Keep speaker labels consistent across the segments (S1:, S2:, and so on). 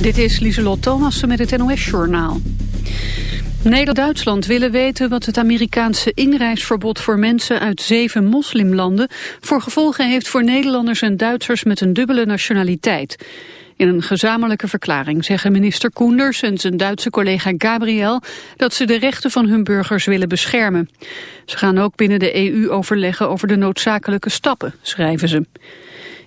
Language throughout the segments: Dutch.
S1: Dit is Lieselot Thomassen met het NOS-journaal. Nederland-Duitsland willen weten wat het Amerikaanse inreisverbod voor mensen uit zeven moslimlanden voor gevolgen heeft voor Nederlanders en Duitsers met een dubbele nationaliteit. In een gezamenlijke verklaring zeggen minister Koenders en zijn Duitse collega Gabriel dat ze de rechten van hun burgers willen beschermen. Ze gaan ook binnen de EU overleggen over de noodzakelijke stappen, schrijven ze.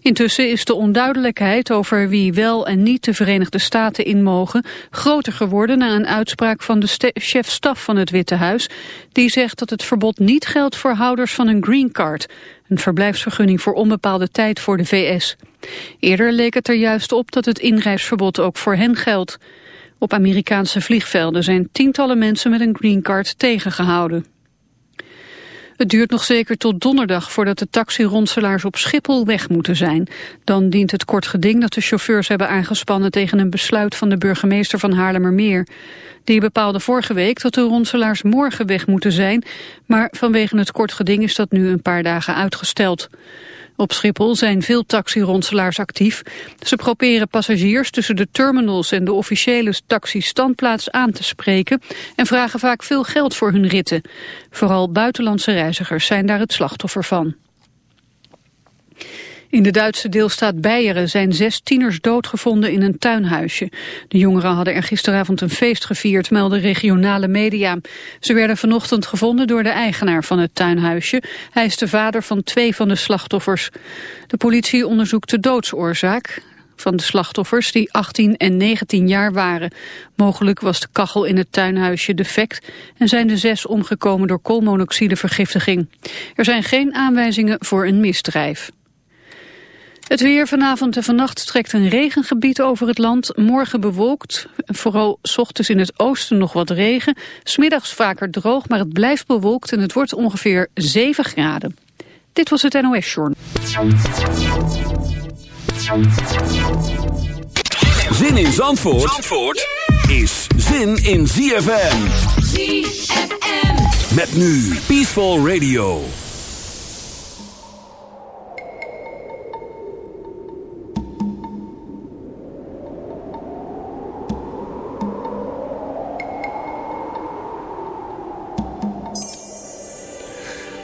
S1: Intussen is de onduidelijkheid over wie wel en niet de Verenigde Staten in mogen groter geworden na een uitspraak van de chef-staf van het Witte Huis. Die zegt dat het verbod niet geldt voor houders van een green card, een verblijfsvergunning voor onbepaalde tijd voor de VS. Eerder leek het er juist op dat het inreisverbod ook voor hen geldt. Op Amerikaanse vliegvelden zijn tientallen mensen met een green card tegengehouden. Het duurt nog zeker tot donderdag voordat de taxironselaars op Schiphol weg moeten zijn. Dan dient het kort geding dat de chauffeurs hebben aangespannen tegen een besluit van de burgemeester van Haarlemmermeer. Die bepaalde vorige week dat de ronselaars morgen weg moeten zijn, maar vanwege het kort geding is dat nu een paar dagen uitgesteld. Op Schiphol zijn veel taxironselaars actief. Ze proberen passagiers tussen de terminals en de officiële taxistandplaats aan te spreken en vragen vaak veel geld voor hun ritten. Vooral buitenlandse reizigers zijn daar het slachtoffer van. In de Duitse deelstaat Beieren zijn zes tieners doodgevonden in een tuinhuisje. De jongeren hadden er gisteravond een feest gevierd, melden regionale media. Ze werden vanochtend gevonden door de eigenaar van het tuinhuisje. Hij is de vader van twee van de slachtoffers. De politie onderzoekt de doodsoorzaak van de slachtoffers die 18 en 19 jaar waren. Mogelijk was de kachel in het tuinhuisje defect en zijn de zes omgekomen door koolmonoxidevergiftiging. Er zijn geen aanwijzingen voor een misdrijf. Het weer vanavond en vannacht trekt een regengebied over het land. Morgen bewolkt, vooral s ochtends in het oosten nog wat regen. Smiddags vaker droog, maar het blijft bewolkt en het wordt ongeveer 7 graden. Dit was het NOS Journal.
S2: Zin in Zandvoort, Zandvoort is zin in ZFM.
S3: ZFM.
S2: Met nu Peaceful Radio.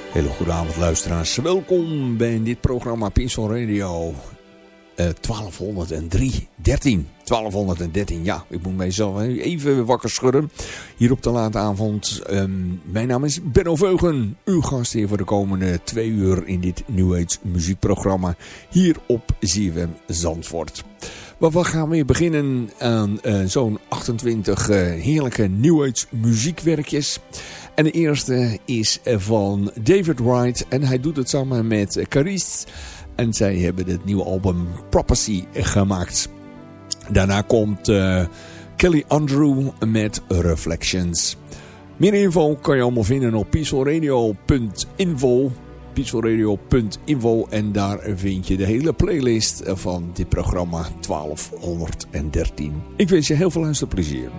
S4: Hele goede avond luisteraars. Welkom bij dit programma Pinsel Radio. Uh, 1203, 13. 1213, ja. Ik moet mijzelf even wakker schudden. Hier op de late avond. Um, mijn naam is Benno Veugen. Uw gast hier voor de komende twee uur in dit New Age muziekprogramma. Hier op ZFM Zandvoort. Maar we gaan weer beginnen aan uh, zo'n 28 uh, heerlijke New Age muziekwerkjes. En de eerste is van David Wright. En hij doet het samen met Carice. En zij hebben het nieuwe album Prophecy gemaakt. Daarna komt uh, Kelly Andrew met Reflections. Meer info kan je allemaal vinden op peacefulradio.info peacefulradio.info en daar vind je de hele playlist van dit programma 1213. Ik wens je heel veel luisterplezier.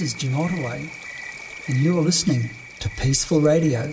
S3: This is Jim Ottaway, and you're listening to Peaceful Radio.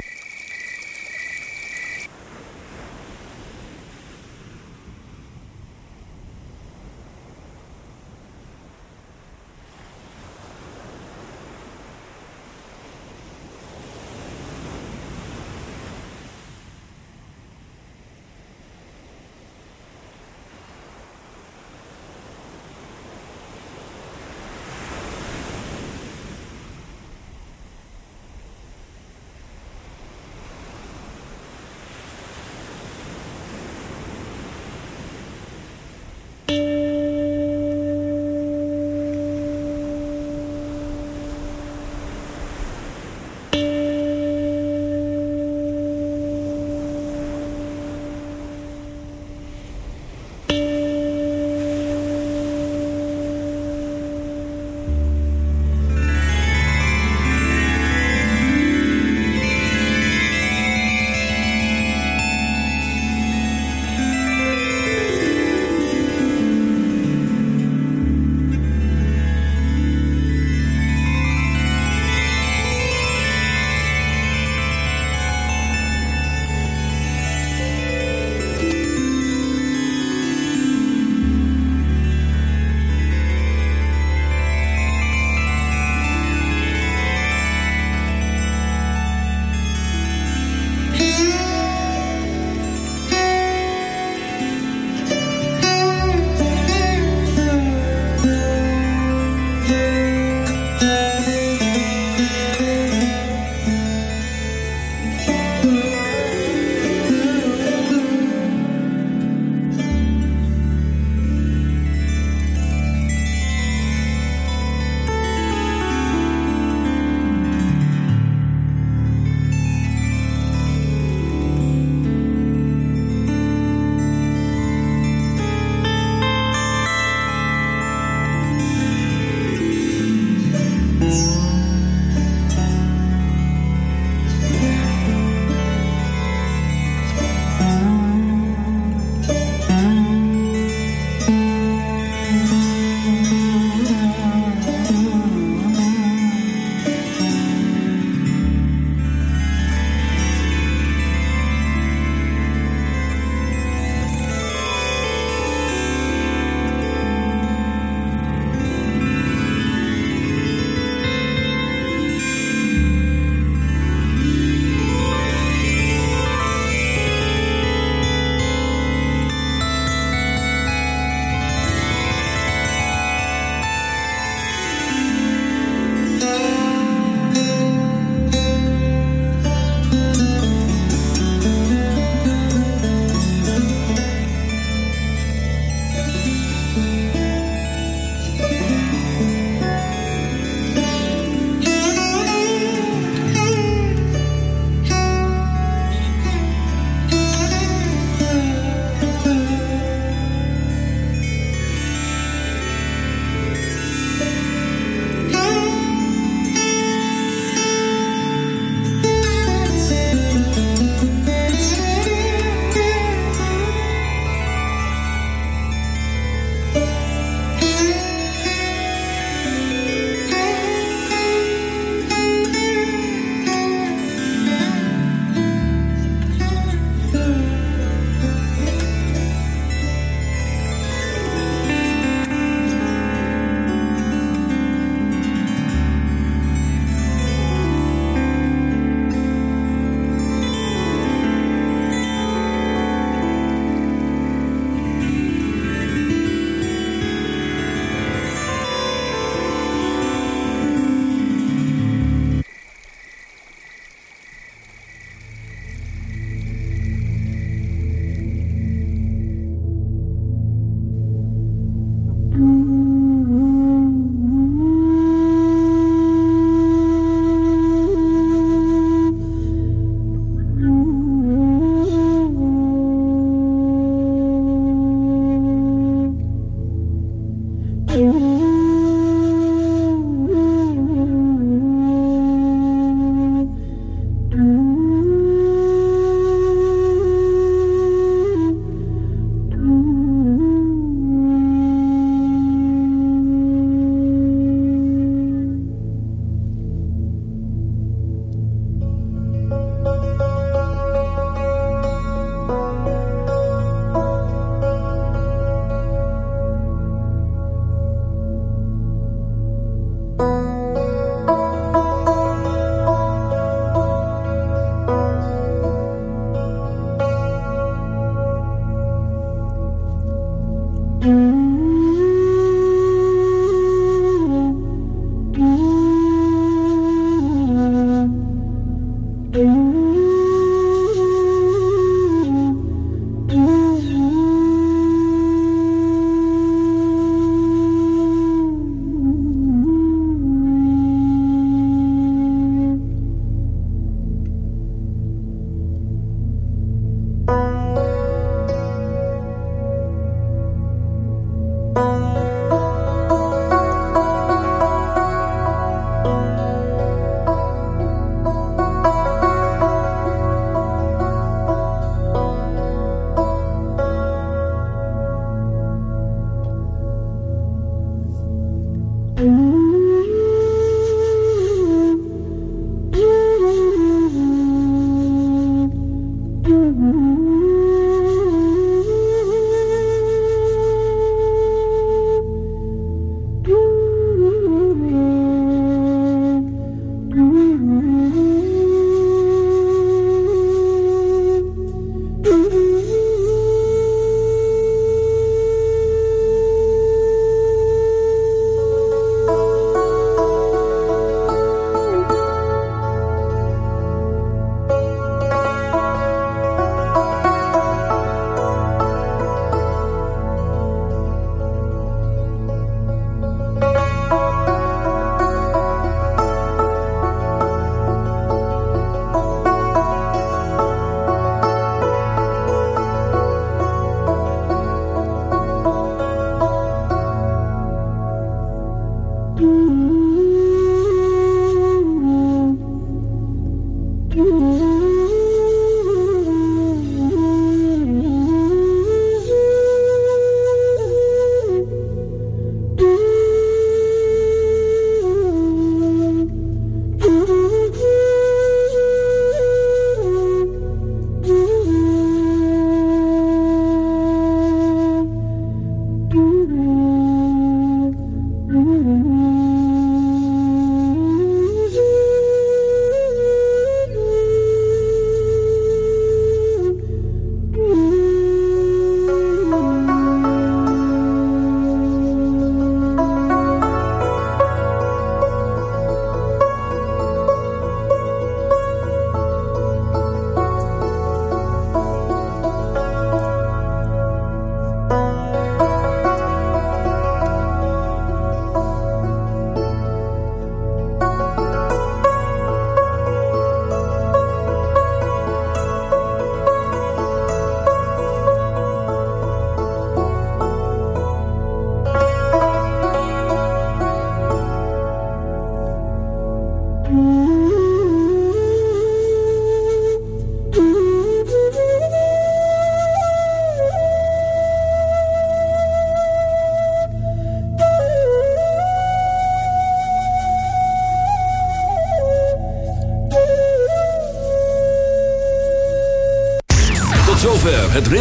S2: Mm-hmm.